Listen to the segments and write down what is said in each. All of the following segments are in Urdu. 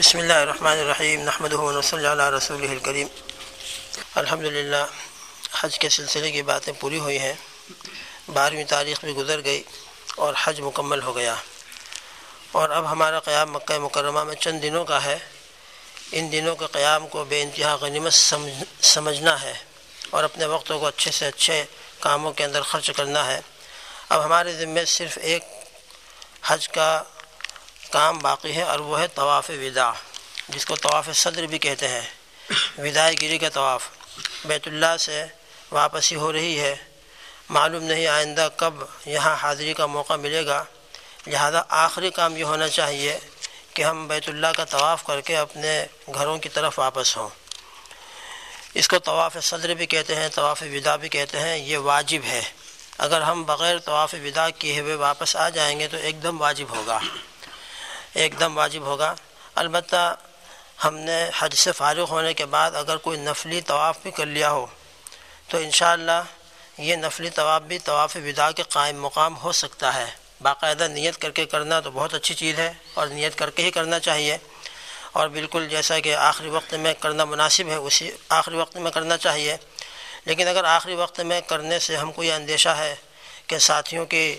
بسم اللہ الرحمن الرحیم نحمد صلی اللہ رسول الکریم۔ الحمد للہ حج کے سلسلے کی باتیں پوری ہوئی ہیں۔ بارہویں تاریخ بھی گزر گئی اور حج مکمل ہو گیا۔ اور اب ہمارا قیام مکہ مکرمہ میں چند دنوں کا ہے۔ ان دنوں کے قیام کو بے انتہا غنیمت سمجھنا ہے اور اپنے وقتوں کو اچھے سے اچھے کاموں کے اندر خرچ کرنا ہے۔ اب ہمارے ذمے صرف ایک حج کا کام باقی ہے اور وہ ہے طواف وداع جس کو طواف صدر بھی کہتے ہیں۔ وداع گیری کا طواف۔ بیت اللہ سے واپسی ہو رہی ہے۔ معلوم نہیں آئندہ کب یہاں حاضری کا موقع ملے گا۔ لہذا آخری کام یہ ہونا چاہیے کہ ہم بیت اللہ کا طواف کر کے اپنے گھروں کی طرف واپس ہوں۔ اس کو طواف صدر بھی کہتے ہیں، طواف ودا بھی کہتے ہیں۔ یہ واجب ہے۔ اگر ہم بغیر طواف ودا کیے ہوئے واپس آ جائیں گے تو ایک دم واجب ہوگا۔ ایک دم واجب ہوگا۔ البتہ ہم نے حج سے فارغ ہونے کے بعد اگر کوئی نفلی طواف بھی کر لیا ہو، تو انشاءاللہ یہ نفلی طواف بھی طواف ودا کے قائم مقام ہو سکتا ہے۔ باقاعدہ نیت کر کے کرنا تو بہت اچھی چیز ہے اور نیت کر کے ہی کرنا چاہیے۔ اور بالکل جیسا کہ آخری وقت میں کرنا مناسب ہے، اسی آخری وقت میں کرنا چاہیے۔ لیکن اگر آخری وقت میں کرنے سے ہم کو یہ اندیشہ ہے کہ ساتھیوں کی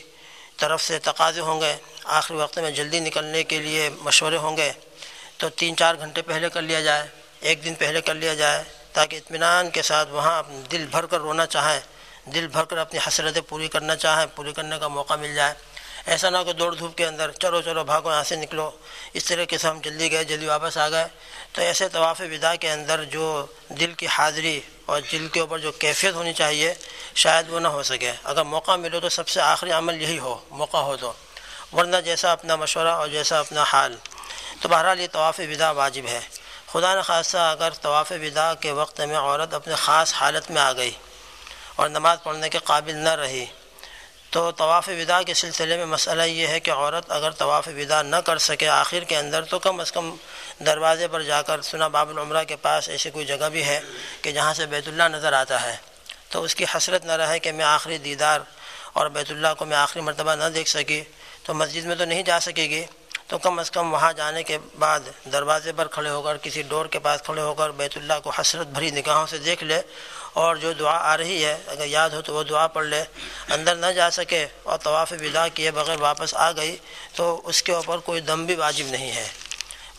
طرف سے تقاضے ہوں گے، آخری وقت میں جلدی نکلنے کے لیے مشورے ہوں گے، تو تین چار گھنٹے پہلے کر لیا جائے، ایک دن پہلے کر لیا جائے، تاکہ اطمینان کے ساتھ وہاں دل بھر کر رونا چاہیں، دل بھر کر اپنی حسرتیں پوری کرنا چاہیں، پوری کرنے کا موقع مل جائے۔ ایسا نہ ہو کہ دوڑ دھوپ کے اندر چلو چلو، بھاگو، یہاں سے نکلو۔ اس طریقے سے ہم جلدی گئے، جلدی واپس آ گئے۔ تو ایسے طواف ودا کے اندر جو دل کی حاضری اور دل کے اوپر جو کیفیت ہونی چاہیے، شاید وہ نہ ہو سکے۔ اگر موقع ملو تو سب سے آخری عمل یہی ہو، موقع ہو تو۔ ورنہ جیسا اپنا مشورہ اور جیسا اپنا حال۔ تو بہرحال یہ طواف ودا واجب ہے۔ خدا نخواستہ اگر طواف ودا کے وقت میں عورت اپنے خاص حالت میں آ گئی اور نماز پڑھنے کے قابل نہ رہی تو طواف ودا کے سلسلے میں مسئلہ یہ ہے کہ عورت اگر طواف ودا نہ کر سکے آخر کے اندر تو کم از کم دروازے پر جا کر سنا باب العمرہ کے پاس ایسی کوئی جگہ بھی ہے کہ جہاں سے بیت اللہ نظر آتا ہے۔ تو اس کی حسرت نہ رہے کہ میں آخری دیدار اور بیت اللہ کو میں آخری مرتبہ نہ دیکھ سکی تو مسجد میں تو نہیں جا سکے گی۔ تو کم از کم وہاں جانے کے بعد دروازے پر کھڑے ہو کر کسی ڈور کے پاس کھڑے ہو کر بیت اللہ کو حسرت بھری نگاہوں سے دیکھ لے اور جو دعا آ رہی ہے، اگر یاد ہو تو وہ دعا پڑھ لے۔ اندر نہ جا سکے اور طواف ودا کیے بغیر واپس آ گئی تو اس کے اوپر کوئی دم بھی واجب نہیں ہے۔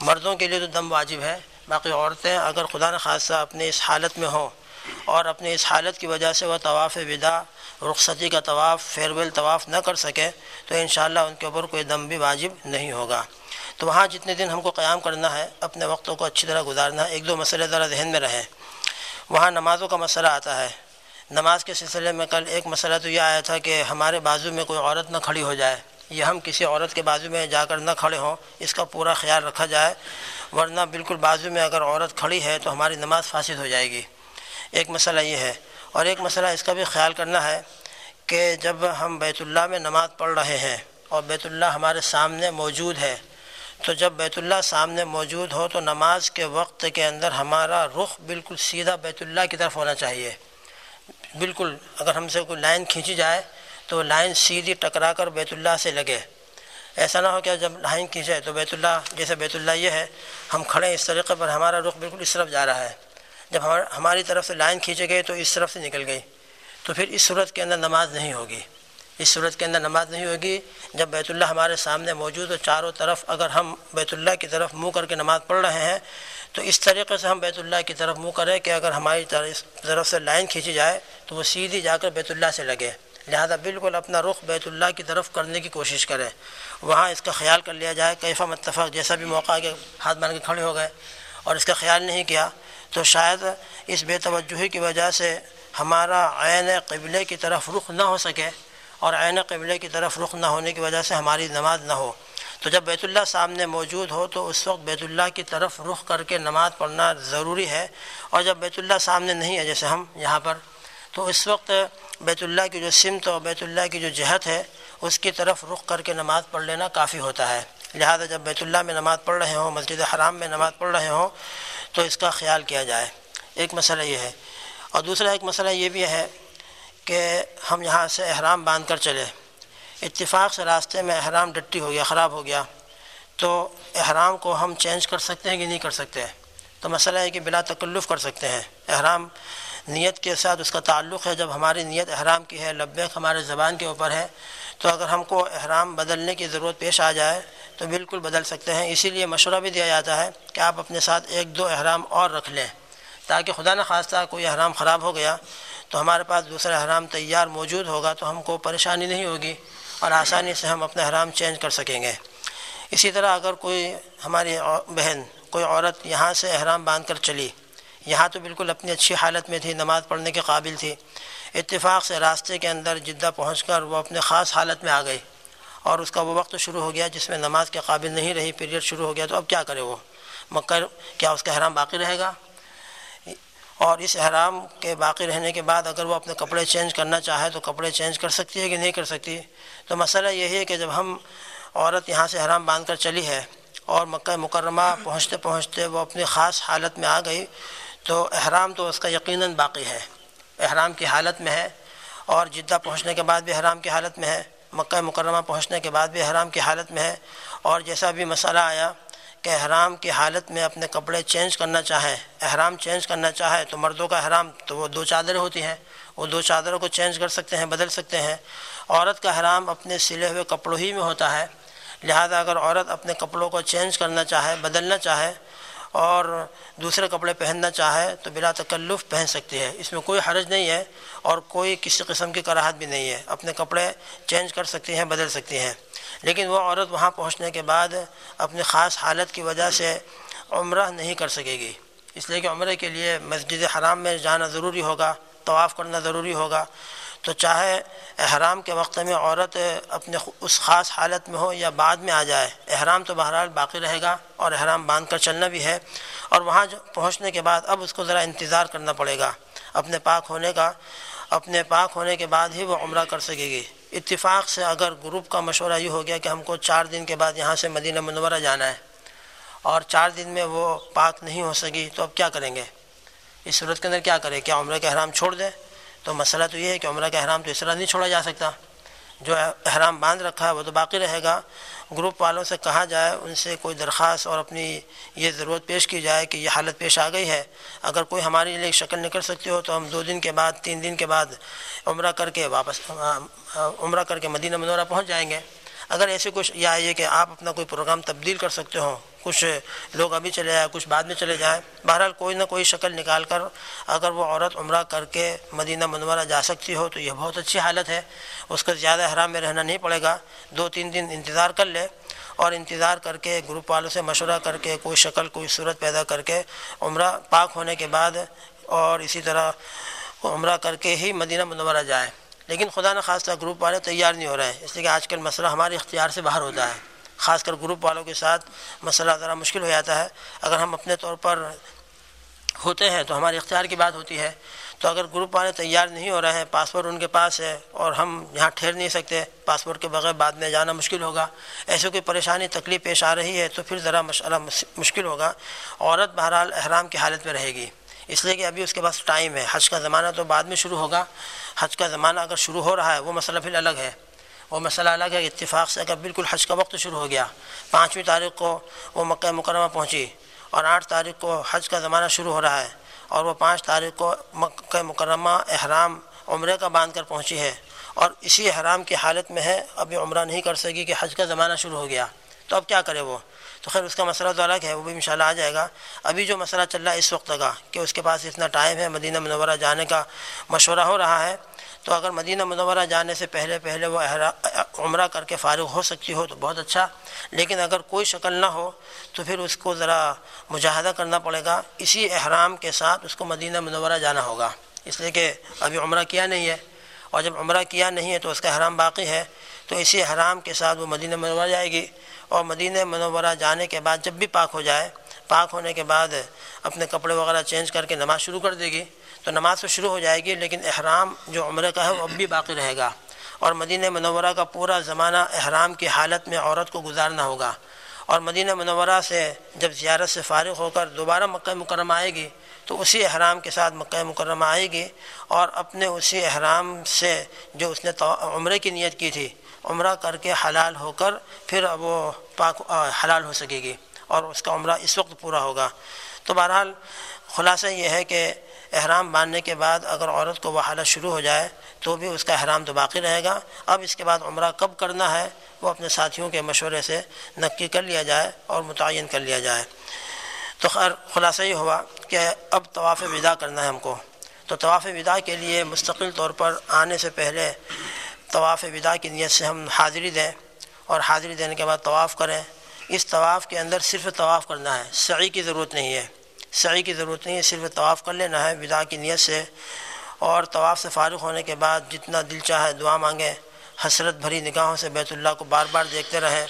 مردوں کے لیے تو دم واجب ہے۔ باقی عورتیں اگر خدا نخواستہ اپنی اس حالت میں ہوں اور اپنی اس حالت کی وجہ سے وہ طواف ودا رخصتی کا طواف فیئر طواف نہ کر سکے تو انشاءاللہ ان کے اوپر کوئی دم بھی واجب نہیں ہوگا۔ تو وہاں جتنے دن ہم کو قیام کرنا ہے، اپنے وقتوں کو اچھی طرح گزارنا ہے۔ ایک دو مسئلے ذرا ذہن میں رہیں۔ وہاں نمازوں کا مسئلہ آتا ہے۔ نماز کے سلسلے میں کل ایک مسئلہ تو یہ آیا تھا کہ ہمارے بازو میں کوئی عورت نہ کھڑی ہو جائے۔ یا ہم کسی عورت کے بازو میں جا کر نہ کھڑے ہوں۔ اس کا پورا خیال رکھا جائے۔ ورنہ بالکل بازو میں اگر عورت کھڑی ہے تو ہماری نماز فاسد ہو جائے گی۔ ایک مسئلہ یہ ہے۔ اور ایک مسئلہ اس کا بھی خیال کرنا ہے کہ جب ہم بیت اللہ میں نماز پڑھ رہے ہیں اور بیت اللہ ہمارے سامنے موجود ہے تو جب بیت اللہ سامنے موجود ہو تو نماز کے وقت کے اندر ہمارا رخ بالکل سیدھا بیت اللہ کی طرف ہونا چاہیے۔ بالکل اگر ہم سے کوئی لائن کھینچی جائے تو لائن سیدھی ٹکرا کر بیت اللہ سے لگے۔ ایسا نہ ہو کہ جب لائن کھینچے تو بیت اللہ، جیسے بیت اللہ یہ ہے، ہم کھڑے ہیں اس طریقے پر، ہمارا رخ بالکل اس طرف جا رہا ہے۔ جب ہماری طرف سے لائن کھینچے گئے تو اس طرف سے نکل گئی تو پھر اس صورت کے اندر نماز نہیں ہوگی۔ اس صورت کے اندر نماز نہیں ہوگی۔ جب بیت اللہ ہمارے سامنے موجود ہو چاروں طرف اگر ہم بیت اللہ کی طرف منہ کر کے نماز پڑھ رہے ہیں، تو اس طریقے سے ہم بیت اللہ کی طرف منہ کریں کہ اگر ہماری طرف سے لائن کھینچی جائے، تو وہ سیدھی جا کر بیت اللہ سے لگے۔ لہذا بالکل اپنا رخ بیت اللہ کی طرف کرنے کی کوشش کریں۔ وہاں اس کا خیال کر لیا جائے کیفہ متفق، جیسا بھی موقع کہ ہاتھ مان کے کھڑے ہو گئے اور اس کا خیال نہیں کیا، تو شاید اس بے توجہی کی وجہ سے ہمارا عین قبلے کی طرف رخ نہ ہو سکے۔ اور عین قبلے کی طرف رخ نہ ہونے کی وجہ سے ہماری نماز نہ ہو۔ تو جب بیت اللہ سامنے موجود ہو تو اس وقت بیت اللہ کی طرف رخ کر کے نماز پڑھنا ضروری ہے۔ اور جب بیت اللہ سامنے نہیں ہے جیسے ہم یہاں پر، تو اس وقت بیت اللہ کی جو سمت اور بیت اللہ کی جو جہت ہے، اس کی طرف رخ کر کے نماز پڑھ لینا کافی ہوتا ہے۔ لہذا جب بیت اللہ میں نماز پڑھ رہے ہوں، مسجد حرام میں نماز پڑھ رہے ہوں، تو اس کا خیال کیا جائے۔ ایک مسئلہ یہ ہے۔ اور دوسرا ایک مسئلہ یہ بھی ہے کہ ہم یہاں سے احرام باندھ کر چلے۔ اتفاق سے راستے میں احرام ڈٹی ہو گیا، خراب ہو گیا۔ تو احرام کو ہم چینج کر سکتے ہیں کہ نہیں کر سکتے؟ تو مسئلہ ہے کہ بلا تکلف کر سکتے ہیں۔ احرام نیت کے ساتھ اس کا تعلق ہے۔ جب ہماری نیت احرام کی ہے، لبیک ہمارے زبان کے اوپر ہے، تو اگر ہم کو احرام بدلنے کی ضرورت پیش آ جائے تو بالکل بدل سکتے ہیں۔ اسی لیے مشورہ بھی دیا جاتا ہے کہ آپ اپنے ساتھ ایک دو احرام اور رکھ لیں تاکہ خدا نہ خواستہ کوئی احرام خراب ہو گیا۔ تو ہمارے پاس دوسرا احرام تیار موجود ہوگا تو ہم کو پریشانی نہیں ہوگی اور آسانی سے ہم اپنا احرام چینج کر سکیں گے۔ اسی طرح اگر کوئی ہماری بہن، کوئی عورت یہاں سے احرام باندھ کر چلی، یہاں تو بالکل اپنی اچھی حالت میں تھی، نماز پڑھنے کے قابل تھی۔ اتفاق سے راستے کے اندر جدہ پہنچ کر وہ اپنے خاص حالت میں آ گئی اور اس کا وہ وقت شروع ہو گیا جس میں نماز کے قابل نہیں رہی پیریڈ شروع ہو گیا، تو اب کیا کرے وہ؟ مکر کیا اس کا احرام باقی رہے گا؟ اور اس احرام کے باقی رہنے کے بعد اگر وہ اپنے کپڑے چینج کرنا چاہے تو کپڑے چینج کر سکتی ہے کہ نہیں کر سکتی۔ تو مسئلہ یہی ہے کہ جب ہم عورت یہاں سے احرام باندھ کر چلی ہے اور مکہ مکرمہ پہنچتے پہنچتے وہ اپنی خاص حالت میں آ گئی تو احرام تو اس کا یقیناً باقی ہے۔ احرام کی حالت میں ہے اور جدہ پہنچنے کے بعد بھی احرام کی حالت میں ہے، مکہ مکرمہ پہنچنے کے بعد بھی احرام کی حالت میں ہے۔ اور جیسا بھی مسئلہ آیا کہ احرام کی حالت میں اپنے کپڑے چینج کرنا چاہیں احرام چینج کرنا چاہے تو مردوں کا احرام تو وہ دو چادریں ہوتی ہیں، وہ دو چادروں کو چینج کر سکتے ہیں، بدل سکتے ہیں۔ عورت کا احرام اپنے سلے ہوئے کپڑوں ہی میں ہوتا ہے، لہذا اگر عورت اپنے کپڑوں کو چینج کرنا چاہے، بدلنا چاہے اور دوسرے کپڑے پہننا چاہے تو بلا تکلف پہن سکتی ہے اس میں کوئی حرج نہیں ہے اور کوئی کسی قسم کی کراہت بھی نہیں ہے۔ اپنے کپڑے چینج کر سکتی ہیں، بدل سکتی ہیں۔ لیکن وہ عورت وہاں پہنچنے کے بعد اپنی خاص حالت کی وجہ سے عمرہ نہیں کر سکے گی۔ اس لیے کہ عمرے کے لیے مسجد حرام میں جانا ضروری ہوگا، طواف کرنا ضروری ہوگا۔ تو چاہے احرام کے وقت میں عورت اپنے اس خاص حالت میں ہو یا بعد میں آ جائے، احرام تو بہرحال باقی رہے گا اور احرام باندھ کر چلنا بھی ہے اور وہاں پہنچنے کے بعد اب اس کو ذرا انتظار کرنا پڑے گا۔ اپنے پاک ہونے کا، اپنے پاک ہونے کے بعد ہی وہ عمرہ کر سکے گی۔ اتفاق سے اگر گروپ کا مشورہ یہ ہو گیا کہ ہم کو چار دن کے بعد یہاں سے مدینہ منورہ جانا ہے اور چار دن میں وہ پاک نہیں ہو سکی تو اب کیا کریں گے؟ اس صورت کے اندر کیا کریں؟ کیا عمرہ کا احرام چھوڑ دیں؟ تو مسئلہ تو یہ ہے کہ عمرہ کا احرام تو اس طرح نہیں چھوڑا جا سکتا۔ جو احرام باندھ رکھا ہے وہ تو باقی رہے گا۔ گروپ والوں سے کہا جائے، ان سے کوئی درخواست اور اپنی یہ ضرورت پیش کی جائے کہ یہ حالت پیش آ گئی ہے۔ اگر کوئی ہمارے لیے شکل نکل سکتی ہو تو ہم دو دن کے بعد، تین دن کے بعد عمرہ کر کے واپس، عمرہ کر کے مدینہ منورہ پہنچ جائیں گے۔ اگر ایسے کچھ یا یہ کہ آپ اپنا کوئی پروگرام تبدیل کر سکتے ہوں کچھ لوگ ابھی چلے جائیں کچھ بعد میں چلے جائیں، بہرحال کوئی نہ کوئی شکل نکال کر اگر وہ عورت عمرہ کر کے مدینہ منورہ جا سکتی ہو تو یہ بہت اچھی حالت ہے۔ اس کا زیادہ احرام میں رہنا نہیں پڑے گا۔ دو تین دن انتظار کر لے اور انتظار کر کے گروپ والوں سے مشورہ کر کے کوئی شکل، کوئی صورت پیدا کر کے عمرہ پاک ہونے کے بعد اور اسی طرح عمرہ کر کے ہی مدینہ منورہ جائے۔ لیکن خدا نہ نخواستہ گروپ والے تیار نہیں ہو رہے ہیں۔ اس لیے کہ آج کل مسئلہ ہمارے اختیار سے باہر ہوتا ہے۔ خاص کر گروپ والوں کے ساتھ مسئلہ ذرا مشکل ہو جاتا ہے۔ اگر ہم اپنے طور پر ہوتے ہیں تو ہمارے اختیار کی بات ہوتی ہے۔ تو اگر گروپ والے تیار نہیں ہو رہے ہیں پاسپورٹ ان کے پاس ہے اور ہم یہاں ٹھہر نہیں سکتے پاسپورٹ کے بغیر بعد میں جانا مشکل ہوگا۔ ایسے کوئی پریشانی، تکلیف پیش آ رہی ہے تو پھر ذرا مسئلہ مشکل ہوگا۔ عورت بہرحال احرام کی حالت میں رہے گی۔ اس لیے کہ ابھی اس کے پاس ٹائم ہے۔ حج کا زمانہ تو بعد میں شروع ہوگا۔ حج کا زمانہ اگر شروع ہو رہا ہے، وہ مسئلہ پھر الگ ہے۔ وہ مسئلہ الگ ہے، اتفاق سے اگر بالکل حج کا وقت شروع ہو گیا، پانچویں تاریخ کو وہ مکہ مکرمہ پہنچی اور آٹھ تاریخ کو حج کا زمانہ شروع ہو رہا ہے اور وہ پانچ تاریخ کو مکہ مکرمہ احرام عمرے کا باندھ کر پہنچی ہے اور اسی احرام کی حالت میں ہے، ابھی عمرہ نہیں کر سکی کہ حج کا زمانہ شروع ہو گیا۔ تو اب کیا کرے وہ؟ تو خیر اس کا مسئلہ تو الگ ہے، وہ بھی انشاءاللہ آ جائے گا۔ ابھی جو مسئلہ چل رہا ہے اس وقت کا، کہ اس کے پاس اتنا ٹائم ہے، مدینہ منورہ جانے کا مشورہ ہو رہا ہے، تو اگر مدینہ منورہ جانے سے پہلے پہلے وہ عمرہ کر کے فارغ ہو سکتی ہو تو بہت اچھا لیکن اگر کوئی شکل نہ ہو تو پھر اس کو ذرا مجاہدہ کرنا پڑے گا۔ اسی احرام کے ساتھ اس کو مدینہ منورہ جانا ہوگا۔ اس لیے کہ ابھی عمرہ کیا نہیں ہے، اور جب عمرہ کیا نہیں ہے تو اس کا احرام باقی ہے۔ تو اسی احرام کے ساتھ وہ مدینہ منورہ جائے گی۔ اور مدینہ منورہ جانے کے بعد جب بھی پاک ہو جائے، پاک ہونے کے بعد اپنے کپڑے وغیرہ چینج کر کے نماز شروع کر دے گی۔ تو نماز تو شروع ہو جائے گی، لیکن احرام جو عمرے کا ہے وہ اب بھی باقی رہے گا۔ اور مدینہ منورہ کا پورا زمانہ احرام کی حالت میں عورت کو گزارنا ہوگا۔ اور مدینہ منورہ سے جب زیارت سے فارغ ہو کر دوبارہ مکہ مکرمہ آئے گی، تو اسی احرام کے ساتھ مکہ مکرمہ آئے گی۔ اور اپنے اسی احرام سے جو اس نے عمرے کی نیت کی تھی عمرہ کر کے حلال ہو کر پھر وہ پاک حلال ہو سکے گی اور اس کا عمرہ اس وقت پورا ہوگا۔ تو بہرحال خلاصہ یہ ہے کہ احرام باندھنے کے بعد اگر عورت کو وہ حالت شروع ہو جائے تو بھی اس کا احرام تو باقی رہے گا۔ اب اس کے بعد عمرہ کب کرنا ہے وہ اپنے ساتھیوں کے مشورے سے نقی کر لیا جائے اور متعین کر لیا جائے۔ تو خیر، خلاصہ یہ ہوا کہ اب طواف ودا کرنا ہے ہم کو۔ تو طواف ودا کے لیے مستقل طور پر آنے سے پہلے طواف ودا کی نیت سے ہم حاضری دیں اور حاضری دینے کے بعد طواف کریں۔ اس طواف کے اندر صرف طواف کرنا ہے، سعی کی ضرورت نہیں ہے۔ سعی کی ضرورت نہیں ہے، صرف طواف کر لینا ہے ودا کی نیت سے۔ اور طواف سے فارغ ہونے کے بعد جتنا دل چاہے دعا مانگیں۔ حسرت بھری نگاہوں سے بیت اللہ کو بار بار دیکھتے رہیں۔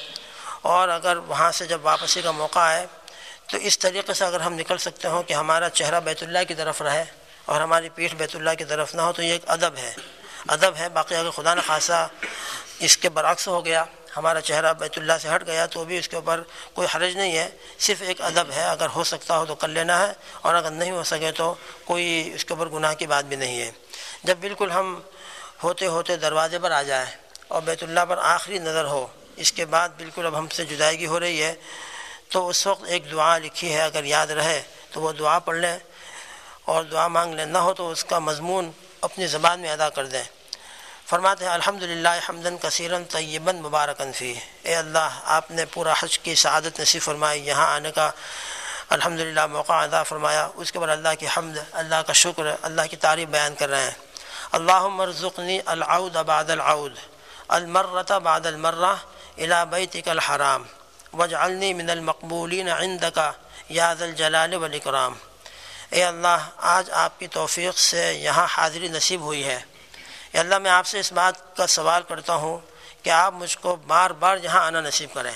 اور اگر وہاں سے جب واپسی کا موقع آئے، تو اس طریقے سے اگر ہم نکل سکتے ہوں کہ ہمارا چہرہ بیت اللہ کی طرف رہے اور ہماری پیٹھ بیت اللہ کی طرف نہ ہو، تو یہ ایک ادب ہے۔ ادب ہے، باقی اگر خدا نخواصہ اس کے برعکس ہو گیا، ہمارا چہرہ بیت اللہ سے ہٹ گیا، تو بھی اس کے اوپر کوئی حرج نہیں ہے۔ صرف ایک ادب ہے، اگر ہو سکتا ہو تو کر لینا ہے، اور اگر نہیں ہو سکے تو کوئی اس کے اوپر گناہ کی بات بھی نہیں ہے۔ جب بالکل ہم ہوتے ہوتے دروازے پر آ جائیں اور بیت اللہ پر آخری نظر ہو، اس کے بعد بالکل اب ہم سے جدائیگی ہو رہی ہے، تو اس وقت ایک دعا لکھی ہے، اگر یاد رہے تو وہ دعا پڑھ لیں۔ اور دعا مانگ لیں، نہ ہو تو اس کا مضمون اپنی زبان میں ادا کر دیں۔ فرماتے ہیں الحمد للہ حمدن کثیرن طیباً مبارکن فی اے اللہ، آپ نے پورا حج کی سعادت نصیب فرمائی، یہاں آنے کا الحمد للہ موقع ادا فرمایا۔ اس کے بعد اللہ کی حمد، اللہ کا شکر، اللہ کی تعریف بیان کر رہے ہیں۔ اللہ مرزقنی العود بعد العود، المرۃ بعد المرہ الا بیتک الحرام وجعلنی من المقبولین عندک، یا ذا الجلال والاکرام۔ اے اللہ، آج آپ کی توفیق سے یہاں حاضری نصیب ہوئی ہے۔ اے اللہ، میں آپ سے اس بات کا سوال کرتا ہوں کہ آپ مجھ کو بار بار یہاں آنا نصیب کریں۔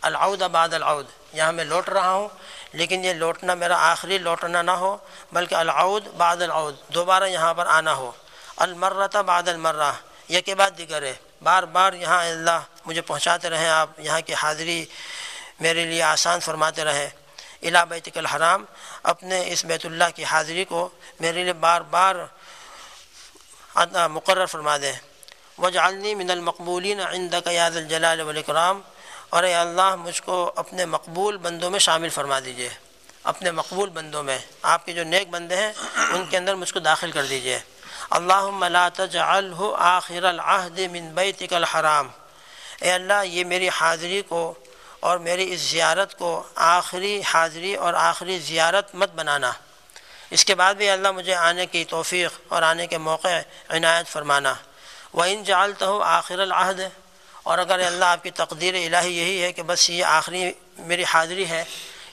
العود بعد العود، یہاں میں لوٹ رہا ہوں، لیکن یہ لوٹنا میرا آخری لوٹنا نہ ہو، بلکہ العود بعد العود، دوبارہ یہاں پر آنا ہو۔ المرۃ بعد المرہ، یہ کے بعد دیگر ہے۔ بار بار یہاں اللہ مجھے پہنچاتے رہیں، آپ یہاں کی حاضری میرے لیے آسان فرماتے رہیں۔ الہ بیت الحرام، اپنے اس بیت اللہ کی حاضری کو میرے لیے بار بار مقرر فرما دیں وجعلنی من المقبولین عندک یاد الجلال والاکرام اور اے اللہ، مجھ کو اپنے مقبول بندوں میں شامل فرما دیجیے۔ اپنے مقبول بندوں میں، آپ کے جو نیک بندے ہیں، ان کے اندر مجھ کو داخل کر دیجیے۔ اللہم لا تجعلہ آخر العہد من بیتک الحرام۔ اے اللہ، یہ میری حاضری کو اور میری اس زیارت کو آخری حاضری اور آخری زیارت مت بنانا۔ اس کے بعد بھی اللہ مجھے آنے کی توفیق اور آنے کے موقع عنایت فرمانا۔ وہ ان جالت ہو آخر العہد، اور اگر اللہ آپ کی تقدیر الہی یہی ہے کہ بس یہ آخری میری حاضری ہے،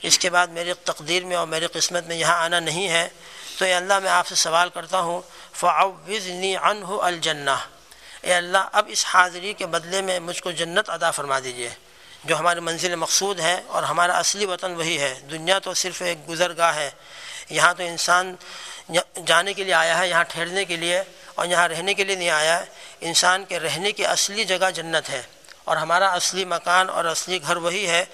اس کے بعد میری تقدیر میں اور میری قسمت میں یہاں آنا نہیں ہے، تو یہ اللہ میں آپ سے سوال کرتا ہوں فعوضنی عنہ الجنہ اے اللہ، اب اس حاضری کے بدلے میں مجھ کو جنت ادا فرما دیجیے۔ جو ہماری منزل مقصود ہے اور ہمارا اصلی وطن وہی ہے۔ دنیا تو صرف ایک گزرگاہ ہے۔ یہاں تو انسان جانے کے لیے آیا ہے، یہاں ٹھہرنے کے لیے اور یہاں رہنے کے لیے نہیں آیا ہے۔ انسان کے رہنے کی اصلی جگہ جنت ہے اور ہمارا اصلی مکان اور اصلی گھر وہی ہے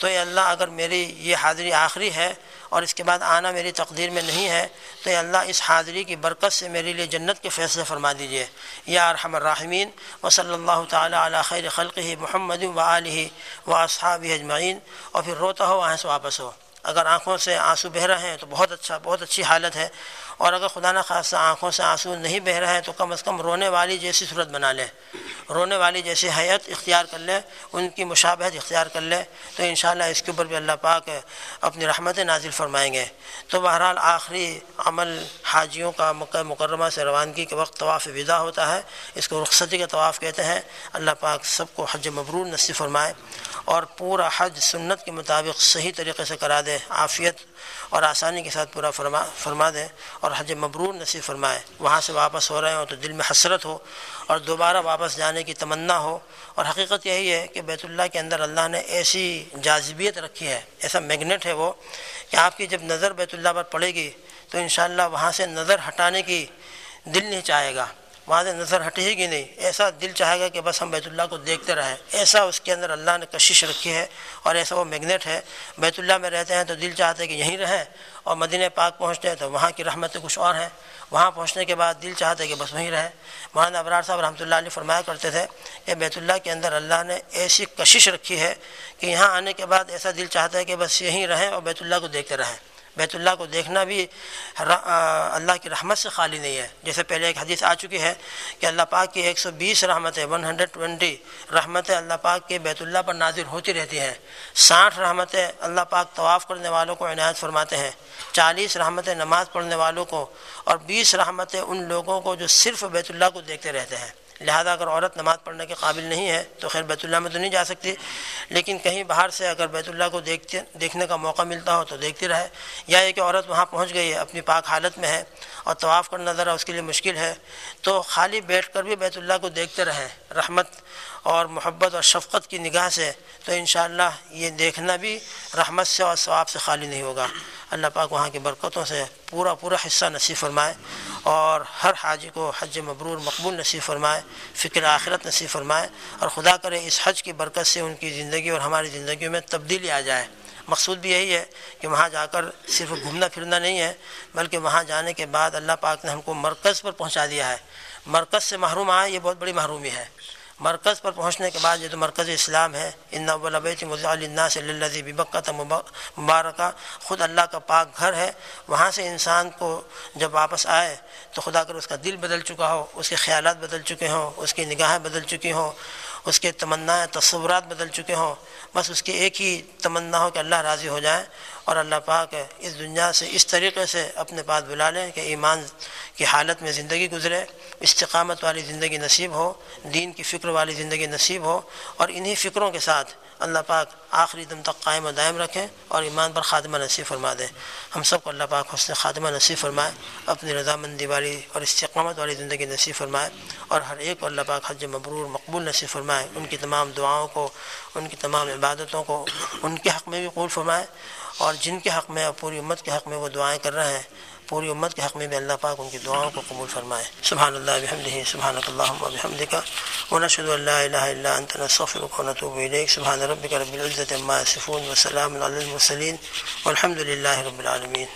تو اے اللہ اگر میری یہ حاضری آخری ہے اور اس کے بعد آنا میری تقدیر میں نہیں ہے، تو اے اللہ اس حاضری کی برکت سے میرے لیے جنت کے فیصلے فرما دیجیے یا ارحم الراحمین و صلی اللہ تعالیٰ علیہ خیر خلقی محمد و علیہ و اصحاب اجمعین۔ اور پھر روتا ہو وہاں سے واپس ہو۔ اگر آنکھوں سے آنسو بہہ رہے ہیں تو بہت اچھا بہت اچھی حالت ہے۔ اور اگر خدا نہ خاصہ آنکھوں سے آنسو نہیں بہہ رہے ہیں تو کم از کم رونے والی جیسی صورت بنا لے۔ رونے والی جیسی حیت اختیار کر لے، ان کی مشابہت اختیار کر لے۔ تو انشاءاللہ اس کے اوپر بھی اللہ پاک اپنی رحمت نازل فرمائیں گے۔ تو بہرحال آخری عمل حاجیوں کا مکہ مکرمہ سے روانگی کے وقت طواف ودا ہوتا ہے۔ اس کو رخصتی کا طواف کہتے ہیں۔ اللہ پاک سب کو حج مبرور نصیب فرمائے اور پورا حج سنت کے مطابق صحیح طریقے سے کرا دے، عافیت اور آسانی کے ساتھ پورا فرما فرما دیں اور اور حج مبرور نصیب فرمائے۔ وہاں سے واپس ہو رہے ہوں تو دل میں حسرت ہو اور دوبارہ واپس جانے کی تمنا ہو۔ اور حقیقت یہی ہے کہ بیت اللہ کے اندر اللہ نے ایسی جاذبیت رکھی ہے، ایسا میگنیٹ ہے وہ کہ آپ کی جب نظر بیت اللہ پر پڑے گی تو انشاءاللہ وہاں سے نظر ہٹانے کی دل نہیں چاہے گا۔ وہاں سے نظر ہٹے گی نہیں۔ ایسا دل چاہے گا کہ بس ہم بیت اللہ کو دیکھتے رہیں ایسا اس کے اندر اللہ نے کشش رکھی ہے اور ایسا وہ میگنیٹ ہے۔ بیت اللہ میں رہتے ہیں تو دل چاہتے ہیں کہ یہیں رہیں اور مدینہ پاک پہنچتے ہیں تو وہاں کی رحمتیں کچھ اور ہیں۔ وہاں پہنچنے کے بعد دل چاہتے کہ بس وہیں رہے مولانا ابرار صاحب رحمۃ اللہ علیہ فرمایا کرتے تھے کہ بیت اللہ کے اندر اللہ نے ایسی کشش رکھی ہے کہ یہاں آنے کے بعد ایسا دل چاہتا ہے کہ بس یہیں رہیں اور بیت اللہ کو دیکھتے رہیں۔ بیت اللہ کو دیکھنا بھی اللہ کی رحمت سے خالی نہیں ہے۔ جیسے پہلے ایک حدیث آ چکی ہے کہ اللہ پاک کی ایک سو بیس رحمتیں ون ہنڈریڈ ٹوینٹی رحمتیں اللہ پاک کے بیت اللہ پر نازل ہوتی رہتی ہیں۔ ساٹھ رحمتیں اللہ پاک طواف کرنے والوں کو عنایت فرماتے ہیں۔ چالیس رحمتیں نماز پڑھنے والوں کو اور بیس رحمتیں ان لوگوں کو جو صرف بیت اللہ کو دیکھتے رہتے ہیں۔ لہذا اگر عورت نماز پڑھنے کے قابل نہیں ہے تو خیر بیت اللہ میں تو نہیں جا سکتی۔ لیکن کہیں باہر سے اگر بیت اللہ کو دیکھتے دیکھنے کا موقع ملتا ہو تو دیکھتی رہے۔ یا یہ کہ عورت وہاں پہنچ گئی ہے، اپنی پاک حالت میں ہے اور طواف کرنا ذرا اس کے لیے مشکل ہے، تو خالی بیٹھ کر بھی بیت اللہ کو دیکھتے رہیں رحمت اور محبت اور شفقت کی نگاہ سے تو انشاءاللہ یہ دیکھنا بھی رحمت سے اور ثواب سے خالی نہیں ہوگا۔ اللہ پاک وہاں کی برکتوں سے پورا پورا حصہ نصیب فرمائے اور ہر حاجی کو حج مبرور مقبول نصیب فرمائے، فکر آخرت نصیب فرمائے اور خدا کرے اس حج کی برکت سے ان کی زندگی اور ہماری زندگیوں میں تبدیلی آ جائے۔ مقصود بھی یہی ہے کہ وہاں جا کر صرف گھومنا پھرنا نہیں ہے، بلکہ وہاں جانے کے بعد اللہ پاک نے ہم کو مرکز پر پہنچا دیا ہے۔ مرکز سے محروم آئے یہ بہت بڑی محرومی ہے۔ مرکز پر پہنچنے کے بعد یہ تو مرکز اسلام ہے۔ ان نولبیت مضاء سے للذی بکت مبارکہ۔ خود اللہ کا پاک گھر ہے۔ وہاں سے انسان کو جب واپس آئے تو خدا کر اس کا دل بدل چکا ہو، اس کے خیالات بدل چکے ہوں، اس کی نگاہیں بدل چکی ہوں، اس کے تمنا تصورات بدل چکے ہوں۔ بس اس کی ایک ہی تمنا ہو کہ اللہ راضی ہو جائے۔ اور اللہ پاک اس دنیا سے اس طریقے سے اپنے پاس بلا لیں کہ ایمان کی حالت میں زندگی گزرے، استقامت والی زندگی نصیب ہو، دین کی فکر والی زندگی نصیب ہو اور انہی فکروں کے ساتھ اللہ پاک آخری دم تک قائم و دائم رکھیں اور ایمان پر خاتمہ نصیب فرما دیں۔ ہم سب کو اللہ پاک حسن خاتمہ نصیب فرمائے، اپنی رضامندی والی اور استقامت والی زندگی نصیب فرمائے اور ہر ایک کو اللہ پاک حج مبرور مقبول نصیب فرمائے۔ ان کی تمام دعاؤں کو، ان کی تمام عبادتوں کو، ان کے حق میں بھی قول فرمائے۔ اور جن کے حق میں اور پوری امت کے حق میں وہ دعائیں کر رہے ہیں، پوری امت کے حق میں بھی اللہ پاک ان کی دعاؤں کو قبول فرمائے۔ سبحان اللہ بحمدہ سبحان اللہ بحمد کا ونشد اللہ الہ الا انت، نستغفرک و نتوب الیک۔ سبحان ربک رب العزت عما یصفون وسلام علی المرسلین والحمد للہ رب العالمین۔